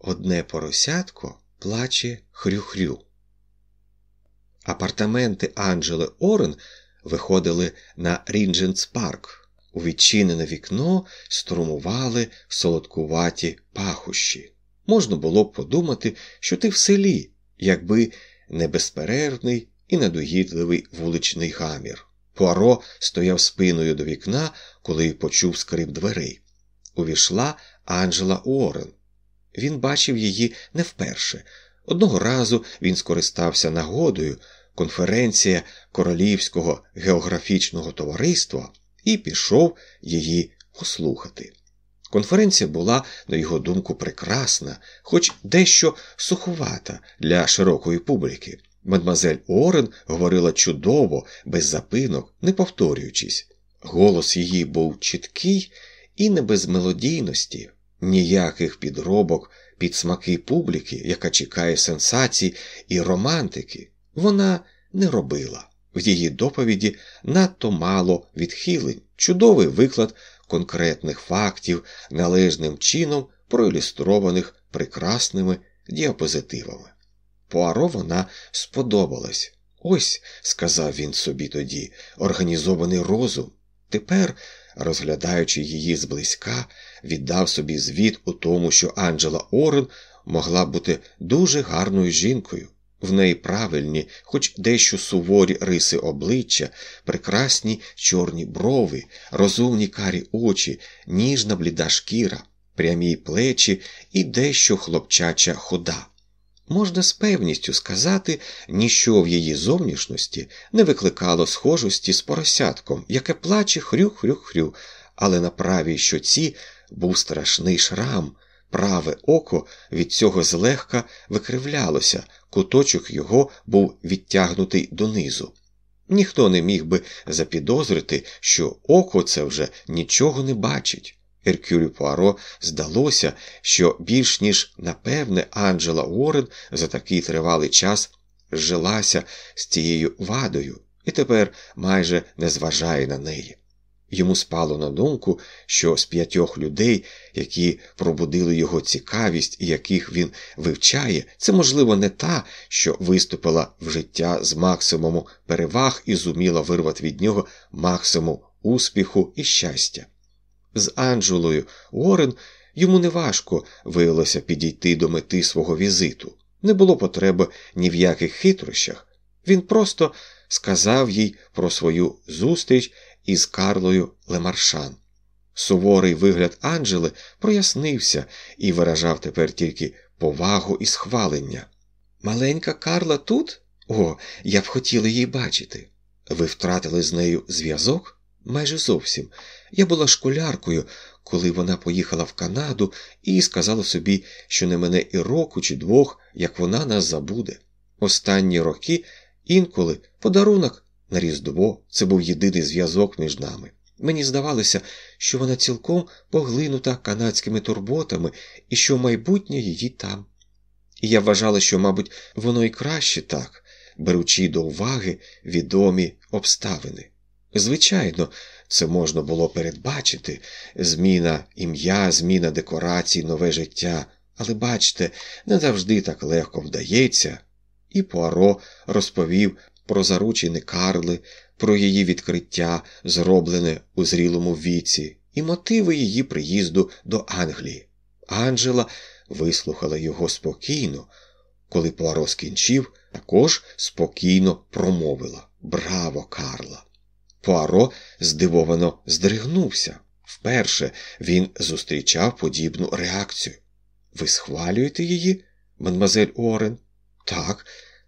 одне поросятко плаче хрю-хрю. Апартаменти Анджели Орен виходили на Ріндженс Парк. У відчинене вікно струмували солодкуваті пахощі. Можна було б подумати, що ти в селі, якби не безперервний і недогідливий вуличний гамір. Пуаро стояв спиною до вікна, коли почув скрип дверей. Увійшла Анджела Уоррен. Він бачив її не вперше. Одного разу він скористався нагодою конференція Королівського географічного товариства і пішов її послухати. Конференція була, на його думку, прекрасна, хоч дещо суховата для широкої публіки. Мадмазель Орен говорила чудово, без запинок, не повторюючись. Голос її був чіткий і не без мелодійності, ніяких підробок під смаки публіки, яка чекає сенсацій і романтики, вона не робила. В її доповіді надто мало відхилень, чудовий виклад конкретних фактів, належним чином проілюстрованих прекрасними діапозитивами. Пуаро вона сподобалась. Ось, сказав він собі тоді, організований розум. Тепер, розглядаючи її зблизька, віддав собі звіт у тому, що Анджела Орен могла бути дуже гарною жінкою. В неї правильні, хоч дещо суворі риси обличчя, прекрасні чорні брови, розумні карі очі, ніжна бліда шкіра, прямі плечі і дещо хлопчача хода. Можна з певністю сказати, ніщо в її зовнішності не викликало схожості з поросятком, яке плаче хрю-хрю-хрю, але на правій щоці був страшний шрам, праве око від цього злегка викривлялося, куточок його був відтягнутий донизу. Ніхто не міг би запідозрити, що око це вже нічого не бачить. Еркюлю Пуаро здалося, що більш ніж напевне Анджела Уоррен за такий тривалий час зжилася з цією вадою і тепер майже не зважає на неї. Йому спало на думку, що з п'ятьох людей, які пробудили його цікавість і яких він вивчає, це, можливо, не та, що виступила в життя з максимуму переваг і зуміла вирвати від нього максимум успіху і щастя. З Анджелою Уоррен йому неважко виявилося підійти до мети свого візиту. Не було потреби ні в яких хитрощах. Він просто сказав їй про свою зустріч із Карлою Лемаршан. Суворий вигляд Анджели прояснився і виражав тепер тільки повагу і схвалення. Маленька Карла тут? О, я б хотіла її бачити. Ви втратили з нею зв'язок? Майже зовсім. Я була школяркою, коли вона поїхала в Канаду і сказала собі, що не мене і року чи двох, як вона нас забуде. Останні роки інколи подарунок на Різдво це був єдиний зв'язок між нами. Мені здавалося, що вона цілком поглинута канадськими турботами і що майбутнє її там. І я вважала, що, мабуть, воно і краще так, беручи до уваги відомі обставини. Звичайно, це можна було передбачити зміна ім'я, зміна декорацій, нове життя, але бачте, не завжди так легко вдається. І Пуаро розповів про заручини Карли, про її відкриття, зроблене у зрілому віці, і мотиви її приїзду до Англії. Анджела вислухала його спокійно, коли Пуаро скінчив, також спокійно промовила Браво, Карла! Пуаро здивовано здригнувся. Вперше він зустрічав подібну реакцію. Ви схвалюєте її, мадмазель Уоррен? Так,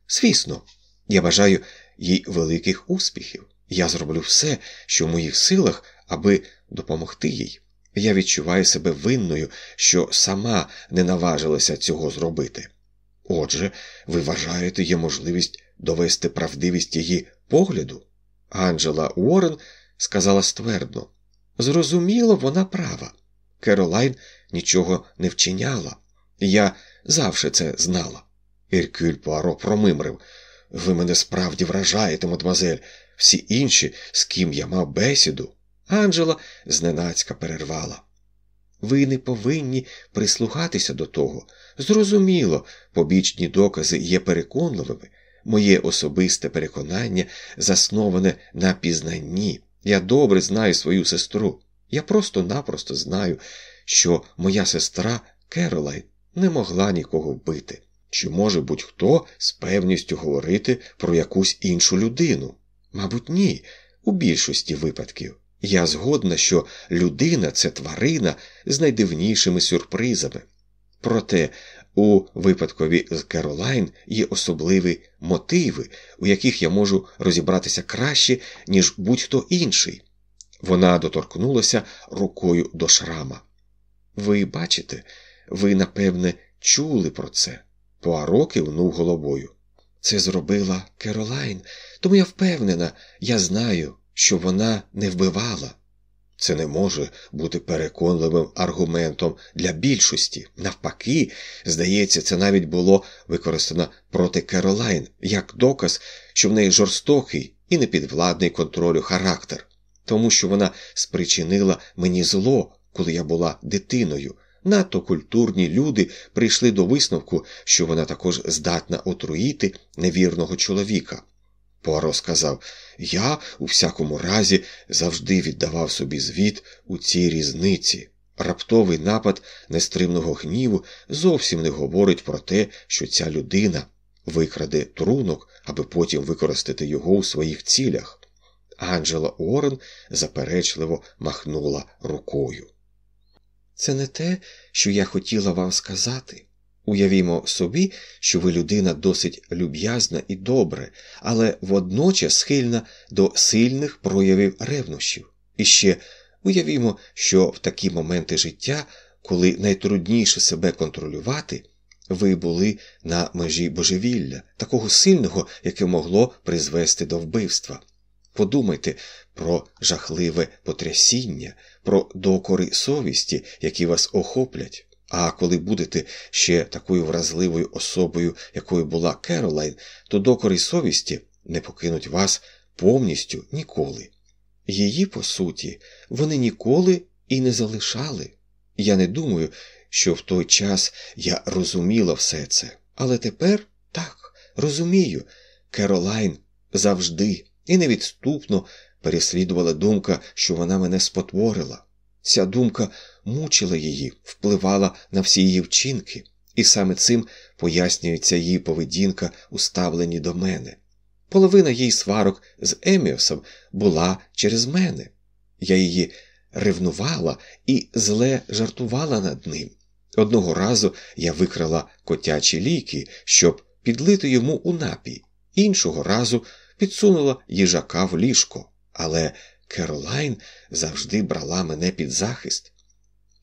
звісно, я бажаю їй великих успіхів. Я зроблю все, що в моїх силах, аби допомогти їй. Я відчуваю себе винною, що сама не наважилася цього зробити. Отже, ви вважаєте, є можливість довести правдивість її погляду? Анджела Уоррен сказала ствердно. Зрозуміло, вона права. Керолайн нічого не вчиняла. Я завжди це знала. Іркюль Пуаро промимрив. Ви мене справді вражаєте, мадмазель. Всі інші, з ким я мав бесіду. Анджела зненацька перервала. Ви не повинні прислухатися до того. Зрозуміло, побічні докази є переконливими. Моє особисте переконання засноване на пізнанні. Я добре знаю свою сестру. Я просто-напросто знаю, що моя сестра Керолайн не могла нікого вбити. Чи може будь-хто з певністю говорити про якусь іншу людину? Мабуть, ні, у більшості випадків. Я згодна, що людина це тварина з найдивнішими сюрпризами. Проте у випадкові з Керолайн є особливі мотиви, у яких я можу розібратися краще, ніж будь-хто інший. Вона доторкнулася рукою до шрама. Ви бачите, ви, напевне, чули про це. Пуаро кивнув головою. Це зробила Керолайн, тому я впевнена, я знаю, що вона не вбивала. Це не може бути переконливим аргументом для більшості. Навпаки, здається, це навіть було використано проти Керолайн як доказ, що в неї жорстокий і непідвладний контролю характер, тому що вона спричинила мені зло, коли я була дитиною. Надто культурні люди прийшли до висновку, що вона також здатна отруїти невірного чоловіка. Пуаро сказав я, у всякому разі, завжди віддавав собі звіт у цій різниці. Раптовий напад нестримного гніву зовсім не говорить про те, що ця людина викраде трунок, аби потім використати його у своїх цілях. Анджела Уоррен заперечливо махнула рукою. Це не те, що я хотіла вам сказати. Уявімо собі, що ви людина досить люб'язна і добра, але водночас схильна до сильних проявів ревнощів. І ще уявімо, що в такі моменти життя, коли найтрудніше себе контролювати, ви були на межі божевілля, такого сильного, яке могло призвести до вбивства. Подумайте про жахливе потрясіння, про докори совісті, які вас охоплять. А коли будете ще такою вразливою особою, якою була Керолайн, то докори совісті не покинуть вас повністю ніколи. Її, по суті, вони ніколи і не залишали. Я не думаю, що в той час я розуміла все це, але тепер так, розумію, Керолайн завжди і невідступно переслідувала думка, що вона мене спотворила. Ця думка мучила її, впливала на всі її вчинки, і саме цим пояснюється її поведінка у ставленні до мене. Половина її сварок з Еміосом була через мене. Я її ревнувала і зле жартувала над ним. Одного разу я викрала котячі ліки, щоб підлити йому у напій, іншого разу підсунула їжака в ліжко, але Керолайн завжди брала мене під захист.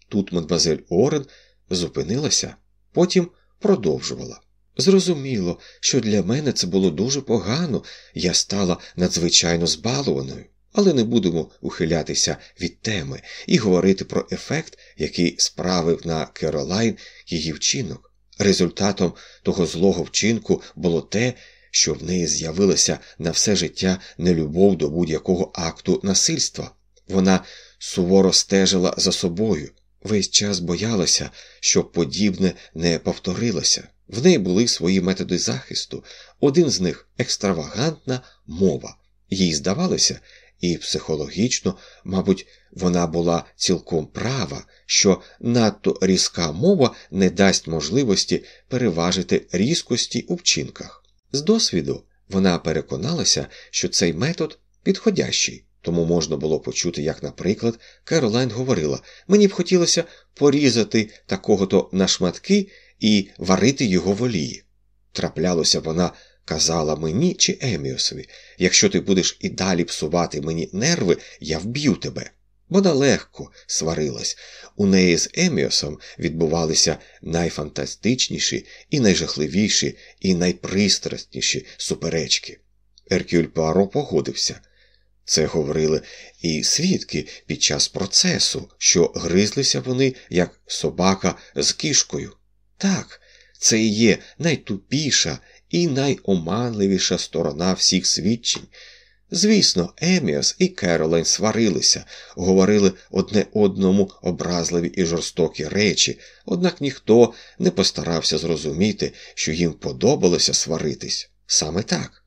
Тут мадмазель Орен зупинилася, потім продовжувала. Зрозуміло, що для мене це було дуже погано, я стала надзвичайно збалованою, але не будемо ухилятися від теми і говорити про ефект, який справив на Керолайн її вчинок. Результатом того злого вчинку було те, що в неї з'явилася на все життя нелюбов до будь-якого акту насильства. Вона суворо стежила за собою, весь час боялася, щоб подібне не повторилося. В неї були свої методи захисту, один з них екстравагантна мова. Їй здавалося, і психологічно, мабуть, вона була цілком права, що надто різка мова не дасть можливості переважити різкості у вчинках. З досвіду вона переконалася, що цей метод підходящий, тому можна було почути, як, наприклад, Керолайн говорила: мені б хотілося порізати такого-то на шматки і варити його в олії. Траплялося вона. Казала мені чи Еміосові, якщо ти будеш і далі псувати мені нерви, я вб'ю тебе. Вона легко сварилась. У неї з Еміосом відбувалися найфантастичніші і найжахливіші, і найпристрасніші суперечки. Еркюль Пуаро погодився. Це говорили і свідки під час процесу, що гризлися вони, як собака з кішкою. Так, це і є найтупіша і найоманливіша сторона всіх свідчень. Звісно, Еміас і Керолайн сварилися, говорили одне одному образливі і жорстокі речі, однак ніхто не постарався зрозуміти, що їм подобалося сваритись. Саме так.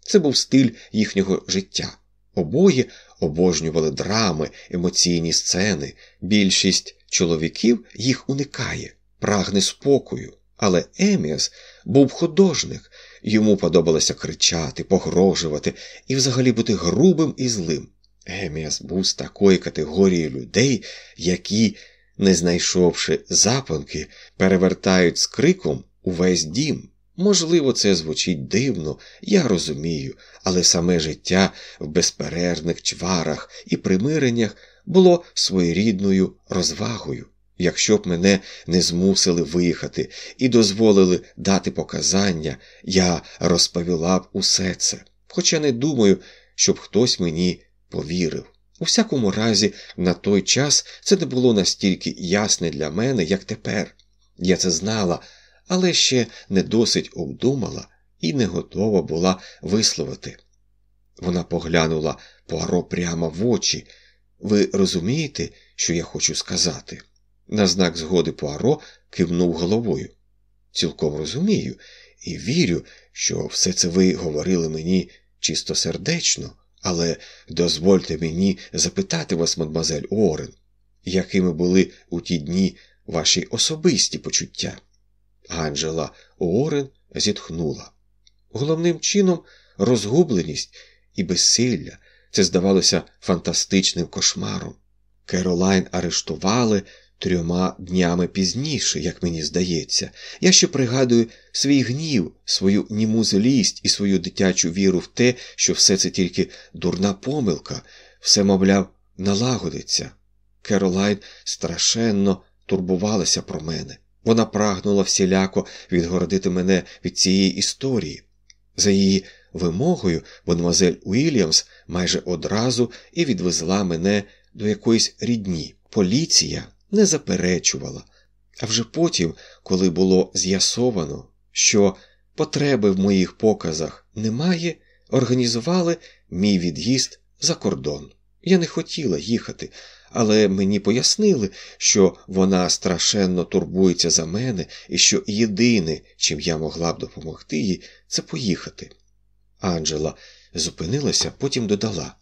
Це був стиль їхнього життя. Обоє обожнювали драми, емоційні сцени. Більшість чоловіків їх уникає, прагне спокою. Але Еміас був художник, йому подобалося кричати, погрожувати і взагалі бути грубим і злим. Еміас був з такої категорії людей, які, не знайшовши запанки, перевертають з криком увесь дім. Можливо, це звучить дивно, я розумію, але саме життя в безперервних чварах і примиреннях було своєрідною розвагою. Якщо б мене не змусили виїхати і дозволили дати показання, я розповіла б усе це, хоча не думаю, щоб хтось мені повірив. У всякому разі, на той час це не було настільки ясне для мене, як тепер. Я це знала, але ще не досить обдумала і не готова була висловити. Вона поглянула Пуаро прямо в очі. Ви розумієте, що я хочу сказати? На знак згоди Пуаро кивнув головою. Цілком розумію і вірю, що все це ви говорили мені чистосердечно, але дозвольте мені запитати вас, мадмазель Орен, якими були у ті дні ваші особисті почуття? Анджела Орен зітхнула. Головним чином розгубленість і безсилля це здавалося фантастичним кошмаром. Керолайн арештували трьома днями пізніше, як мені здається. Я ще пригадую свій гнів, свою німу злість і свою дитячу віру в те, що все це тільки дурна помилка, все, мовляв, налагодиться. Керолайн страшенно турбувалася про мене. Вона прагнула всіляко відгородити мене від цієї історії. За її вимогою, мадемуазель Уільямс майже одразу і відвезла мене до якоїсь рідні. Поліція не заперечувала. А вже потім, коли було з'ясовано, що потреби в моїх показах немає, організували мій від'їзд за кордон. Я не хотіла їхати, але мені пояснили, що вона страшенно турбується за мене і що єдине, чим я могла б допомогти їй, це поїхати. Анджела зупинилася, потім додала: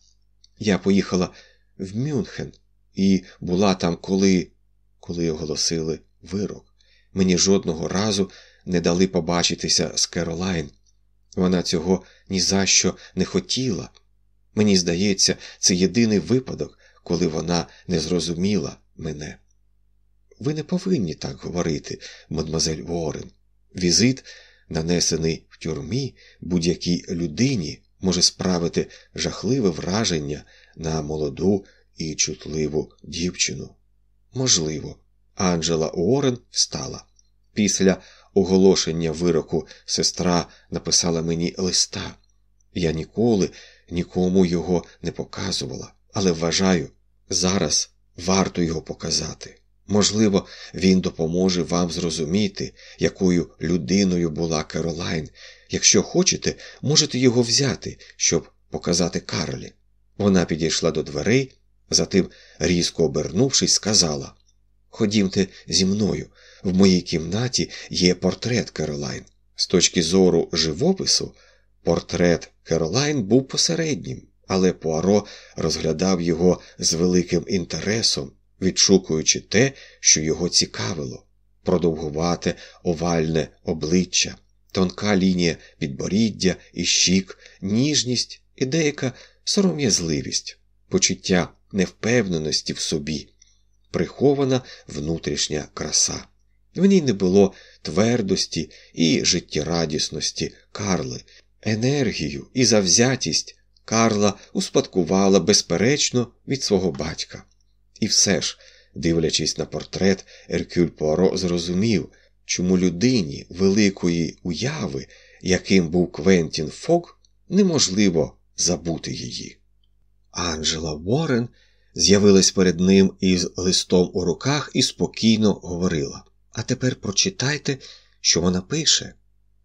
Я поїхала в Мюнхен і була там, коли коли оголосили вирок. Мені жодного разу не дали побачитися з Керолайн. Вона цього ні за що не хотіла. Мені здається, це єдиний випадок, коли вона не зрозуміла мене. Ви не повинні так говорити, мадмазель Ворен. Візит, нанесений в тюрмі будь-якій людині, може справити жахливе враження на молоду і чутливу дівчину. Можливо, Анджела Уоррен встала. Після оголошення вироку сестра написала мені листа. Я ніколи нікому його не показувала, але вважаю, зараз варто його показати. Можливо, він допоможе вам зрозуміти, якою людиною була Керолайн. Якщо хочете, можете його взяти, щоб показати Карлі. Вона підійшла до дверей, затим, різко обернувшись, сказала Ходімте зі мною. В моїй кімнаті є портрет Керолайн. З точки зору живопису, портрет Керолайн був посереднім, але Пуаро розглядав його з великим інтересом, відшукуючи те, що його цікавило продовгувате овальне обличчя, тонка лінія підборіддя і щік, ніжність і деяка сором'язливість, почуття невпевненості в собі прихована внутрішня краса. В ній не було твердості і життєрадісності Карли, енергію і завзятість Карла успадкувала безперечно від свого батька. І все ж, дивлячись на портрет, Еркюль Пуаро зрозумів, чому людині великої уяви, яким був Квентін Фок, неможливо забути її. Анджела Уоррен з'явилась перед ним із листом у руках і спокійно говорила. А тепер прочитайте, що вона пише.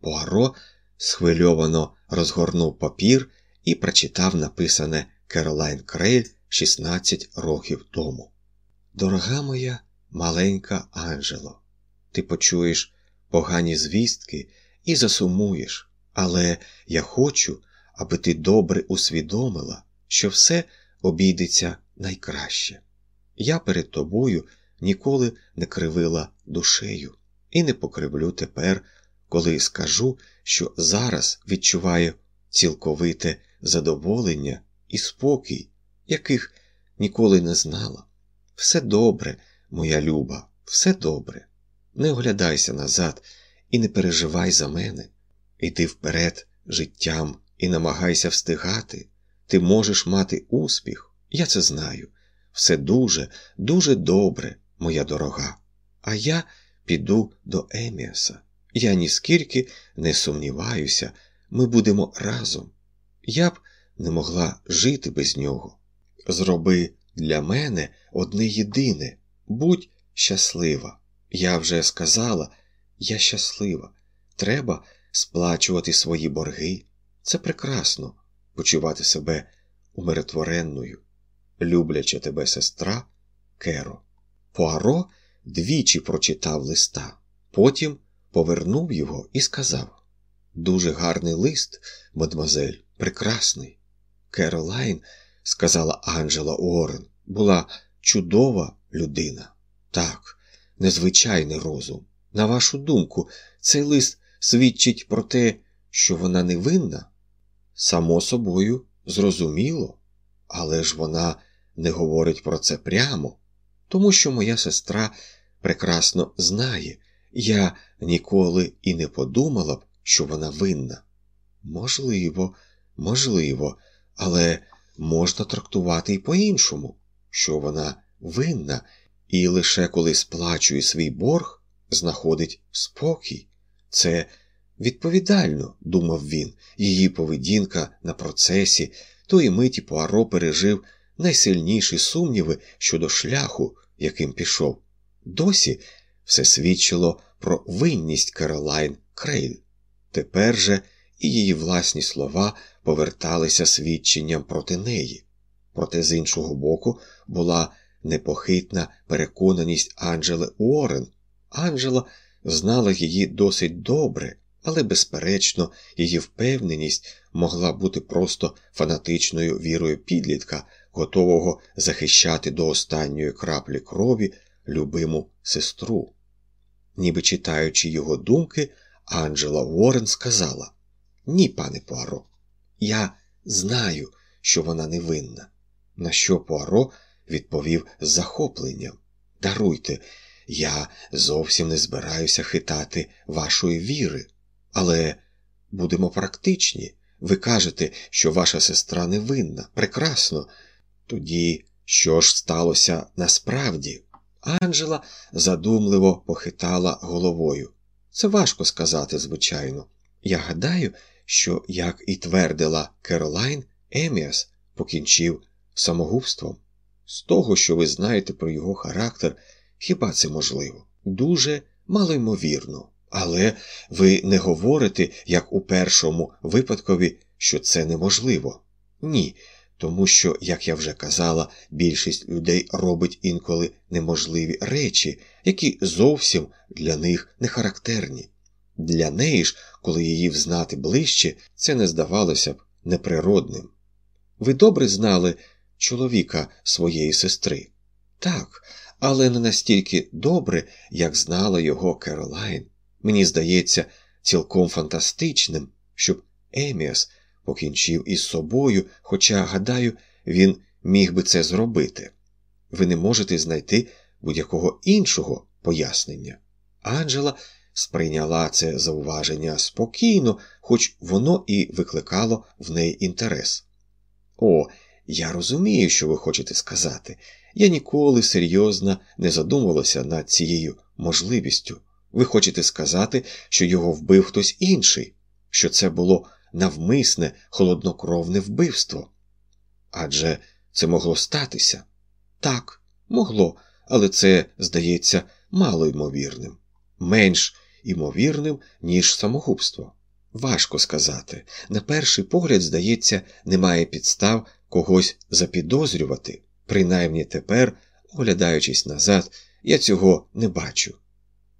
Пуаро схвильовано розгорнув папір і прочитав написане Керолайн Крейль 16 років тому. Дорога моя маленька Анжело, ти почуєш погані звістки і засумуєш, але я хочу, аби ти добре усвідомила, що все обійдеться найкраще. Я перед тобою ніколи не кривила душею і не покривлю тепер, коли скажу, що зараз відчуваю цілковите задоволення і спокій, яких ніколи не знала. Все добре, моя люба, все добре. Не оглядайся назад і не переживай за мене. Іди вперед життям і намагайся встигати. Ти можеш мати успіх, я це знаю. Все дуже, дуже добре, моя дорога. А я піду до Еміаса. Я ніскільки не сумніваюся, ми будемо разом. Я б не могла жити без нього. Зроби для мене одне єдине будь щаслива. Я вже сказала, я щаслива. Треба сплачувати свої борги. Це прекрасно почувати себе умиротворенною, любляча тебе сестра Керо. Пуаро двічі прочитав листа, потім повернув його і сказав: Дуже гарний лист, мадмазель, прекрасний. Керолайн, сказала Анджела Уоррен, була чудова людина. Так, незвичайний розум. На вашу думку, цей лист свідчить про те, що вона невинна? Само собою, зрозуміло, але ж вона не говорить про це прямо, тому що моя сестра прекрасно знає, я ніколи і не подумала б, що вона винна. Можливо, можливо, але можна трактувати і по-іншому, що вона винна, і лише коли сплачує свій борг, знаходить спокій. Це відповідально, думав він, її поведінка на процесі, тої миті Пуаро пережив найсильніші сумніви щодо шляху, яким пішов. Досі все свідчило про винність Каролайн Крейль. Тепер же і її власні слова поверталися свідченням проти неї. Проте з іншого боку була непохитна переконаність Анджели Уоррен. Анджела знала її досить добре, але, безперечно, її впевненість могла бути просто фанатичною вірою підлітка, готового захищати до останньої краплі крові любиму сестру. Ніби читаючи його думки, Анджела Уоррен сказала: Ні, пане Пуаро, я знаю, що вона невинна. На що Пуаро відповів з захопленням. Даруйте, я зовсім не збираюся хитати вашої віри, але будемо практичні. Ви кажете, що ваша сестра невинна. Прекрасно. Тоді що ж сталося насправді? Анджела задумливо похитала головою. Це важко сказати, звичайно. Я гадаю, що, як і твердила Керолайн, Еміас покінчив самогубством. З того, що ви знаєте про його характер, хіба це можливо? Дуже малоймовірно. Але ви не говорите, як у першому випадкові, що це неможливо. Ні, тому що, як я вже казала, більшість людей робить інколи неможливі речі, які зовсім для них не характерні. Для неї ж, коли її взнати ближче, це не здавалося б неприродним. Ви добре знали чоловіка своєї сестри? Так, але не настільки добре, як знала його Керолайн. Мені здається, цілком фантастичним, щоб Еміас покінчив із собою, хоча, гадаю, він міг би це зробити. Ви не можете знайти будь-якого іншого пояснення. Анджела сприйняла це зауваження спокійно, хоч воно і викликало в неї інтерес. О, я розумію, що ви хочете сказати. Я ніколи серйозно не задумувалася над цією можливістю. Ви хочете сказати, що його вбив хтось інший, що це було навмисне, холоднокровне вбивство? Адже це могло статися? Так, могло, але це, здається, мало ймовірним, менш імовірним, ніж самогубство. Важко сказати. На перший погляд, здається, немає підстав когось запідозрювати. Принаймні тепер, оглядаючись назад, я цього не бачу.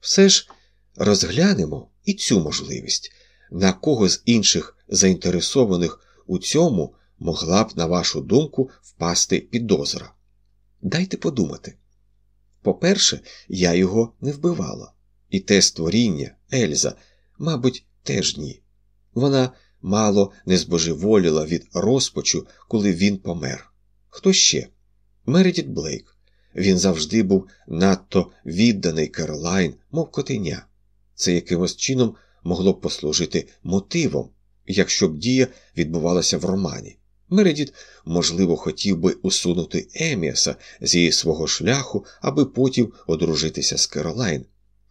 Все ж розглянемо і цю можливість, на кого з інших заінтересованих у цьому могла б, на вашу думку, впасти підозра. Дайте подумати. По-перше, я його не вбивала, і те створіння, Ельза, мабуть, теж ні. Вона мало не збожеволіла від розпачу, коли він помер. Хто ще? Мередіт Блейк. Він завжди був надто відданий Керолайн, мов котеня. Це якимось чином могло б послужити мотивом, якщо б дія відбувалася в романі. Мередіт, можливо, хотів би усунути Еміаса зі свого шляху, аби потім одружитися з Керолайн,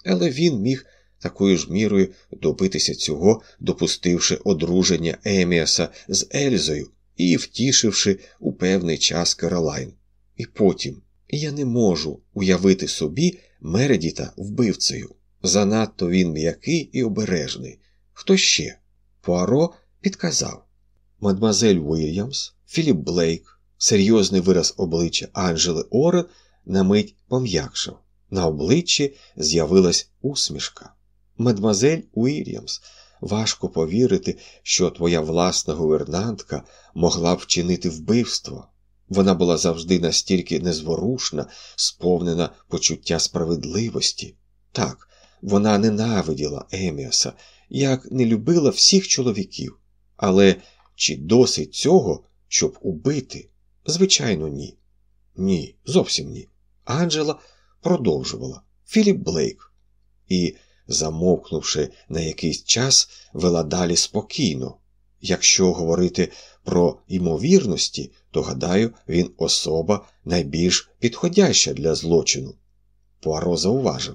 але він міг такою ж мірою добитися цього, допустивши одруження Еміаса з Ельзою і втішивши у певний час Керолайн. І потім я не можу уявити собі Мередіта вбивцею. Занадто він м'який і обережний. Хто ще? Пуаро підказав мадмазель Уільямс, Філіп Блейк, серйозний вираз обличчя Анджели Орен на мить пом'якшав. На обличчі з'явилась усмішка. Мадмазель Уільямс, важко повірити, що твоя власна гувернантка могла б вчинити вбивство. Вона була завжди настільки незворушна, сповнена почуття справедливості. Так, вона ненавиділа Еміаса, як не любила всіх чоловіків. Але чи досить цього, щоб убити? Звичайно, ні. Ні, зовсім ні. Анджела продовжувала Філіп Блейк. І, замовкнувши на якийсь час, вела далі спокійно. Якщо говорити про ймовірності, то, гадаю, він особа найбільш підходяща для злочину. Пуаро зауважив.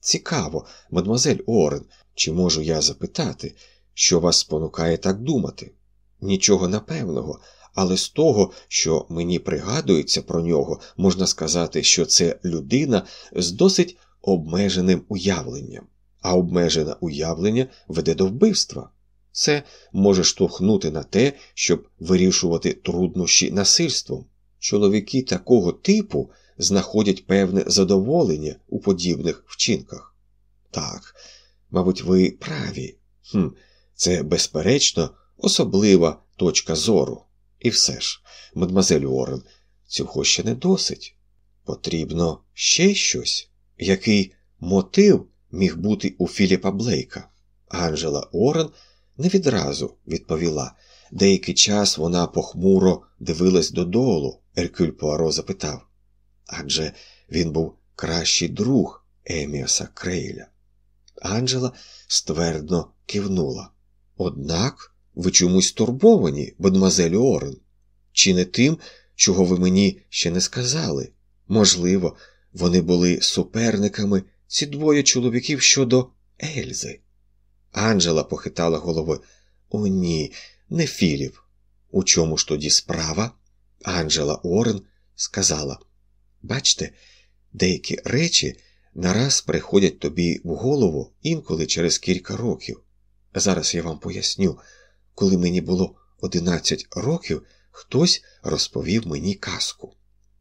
Цікаво, мадемуазель Орен, чи можу я запитати, що вас спонукає так думати? Нічого напевного, але з того, що мені пригадується про нього, можна сказати, що це людина з досить обмеженим уявленням, а обмежене уявлення веде до вбивства. Це може штовхнути на те, щоб вирішувати труднощі насильством. Чоловіки такого типу знаходять певне задоволення у подібних вчинках. Так, мабуть, ви праві. Хм, Це, безперечно, особлива точка зору. І все ж, мадмазель Уоррен, цього ще не досить. Потрібно ще щось, який мотив міг бути у Філіпа Блейка. Анджела Орен не відразу відповіла. Деякий час вона похмуро дивилась додолу. Еркюль Пуаро запитав адже він був кращий друг Еміаса Крейля. Анджела ствердно кивнула. Однак ви чомусь турбовані, мадемуазель Орен. Чи не тим, чого ви мені ще не сказали? Можливо, вони були суперниками ці двоє чоловіків щодо Ельзи. Анджела похитала головою. О, ні, не Філіп. У чому ж тоді справа? Анджела Орен сказала Бачте, деякі речі нараз приходять тобі в голову інколи через кілька років. Зараз я вам поясню, коли мені було 11 років, хтось розповів мені казку.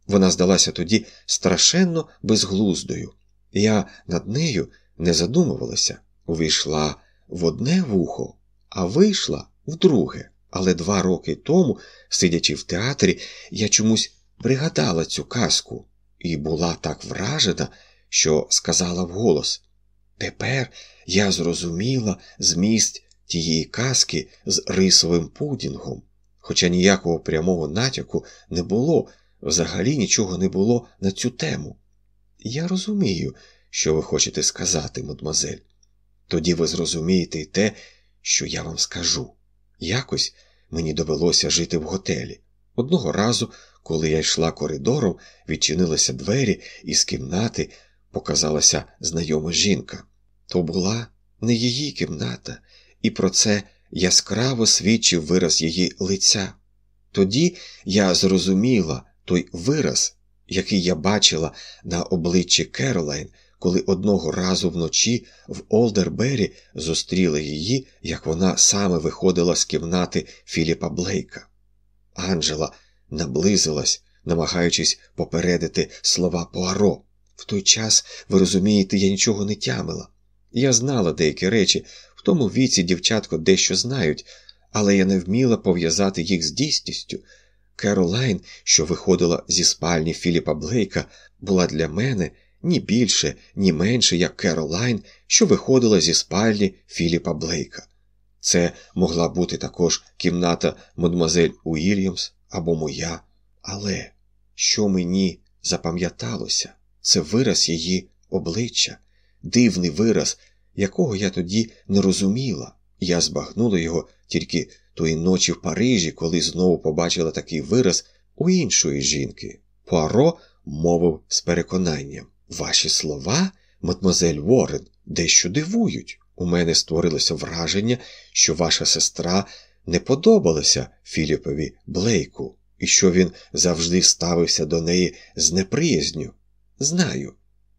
Вона здалася тоді страшенно безглуздою. Я над нею не задумувалася, увійшла в одне вухо, а вийшла в друге. Але два роки тому, сидячи в театрі, я чомусь пригадала цю казку і була так вражена, що сказала вголос Тепер я зрозуміла зміст тієї казки з рисовим пудінгом, хоча ніякого прямого натяку не було, взагалі нічого не було на цю тему. Я розумію, що ви хочете сказати, мадмазель. Тоді ви зрозумієте й те, що я вам скажу. Якось мені довелося жити в готелі. Одного разу, коли я йшла коридором, відчинилися двері, і з кімнати показалася знайома жінка. То була не її кімната, і про це яскраво свідчив вираз її лиця. Тоді я зрозуміла той вираз, який я бачила на обличчі Керолайн, коли одного разу вночі в Олдербері зустріли її, як вона саме виходила з кімнати Філіпа Блейка. Анджела наблизилась, намагаючись попередити слова Пуаро. В той час, ви розумієте, я нічого не тямила. Я знала деякі речі, в тому віці дівчатко дещо знають, але я не вміла пов'язати їх з дійсністю. Керолайн, що виходила зі спальні Філіпа Блейка, була для мене ні більше, ні менше, як Керолайн, що виходила зі спальні Філіпа Блейка. Це могла бути також кімната мадемуазель Уільямс або моя. Але що мені запам'яталося, це вираз її обличчя, дивний вираз, якого я тоді не розуміла. Я збагнула його тільки тої ночі в Парижі, коли знову побачила такий вираз у іншої жінки. Пуаро мовив з переконанням. Ваші слова, мадмозель Уоррен, дещо дивують. У мене створилося враження, що ваша сестра не подобалася Філіпові Блейку, і що він завжди ставився до неї з неприязню. Знаю,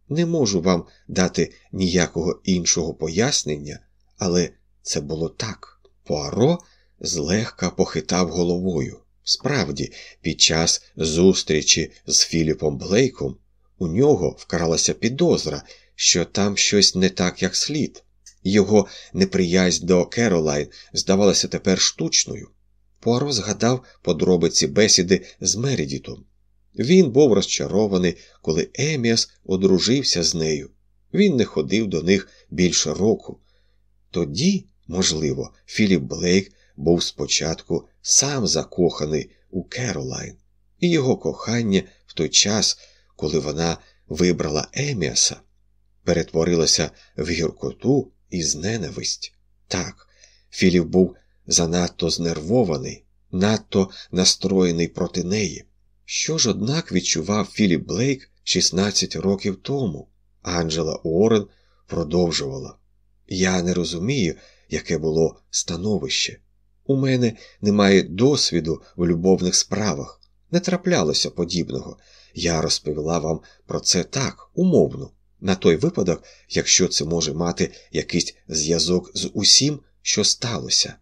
не можу вам дати ніякого іншого пояснення, але це було так. Пуаро злегка похитав головою. Справді, під час зустрічі з Філіпом Блейком у нього вкралася підозра, що там щось не так, як слід. Його неприязнь до Керолайн здавалася тепер штучною. Пуаро згадав подробиці бесіди з Мередітом. Він був розчарований, коли Еміас одружився з нею. Він не ходив до них більше року. Тоді, можливо, Філіп Блейк був спочатку сам закоханий у Керолайн, і його кохання в той час, коли вона вибрала Еміаса, перетворилося в гіркоту і зненависть. Так, Філіп був занадто знервований, надто настроєний проти неї. Що ж, однак, відчував Філіп Блейк 16 років тому? Анджела Уоррен продовжувала. Я не розумію, яке було становище. У мене немає досвіду в любовних справах, не траплялося подібного. Я розповіла вам про це так, умовно, на той випадок, якщо це може мати якийсь зв'язок з усім, що сталося.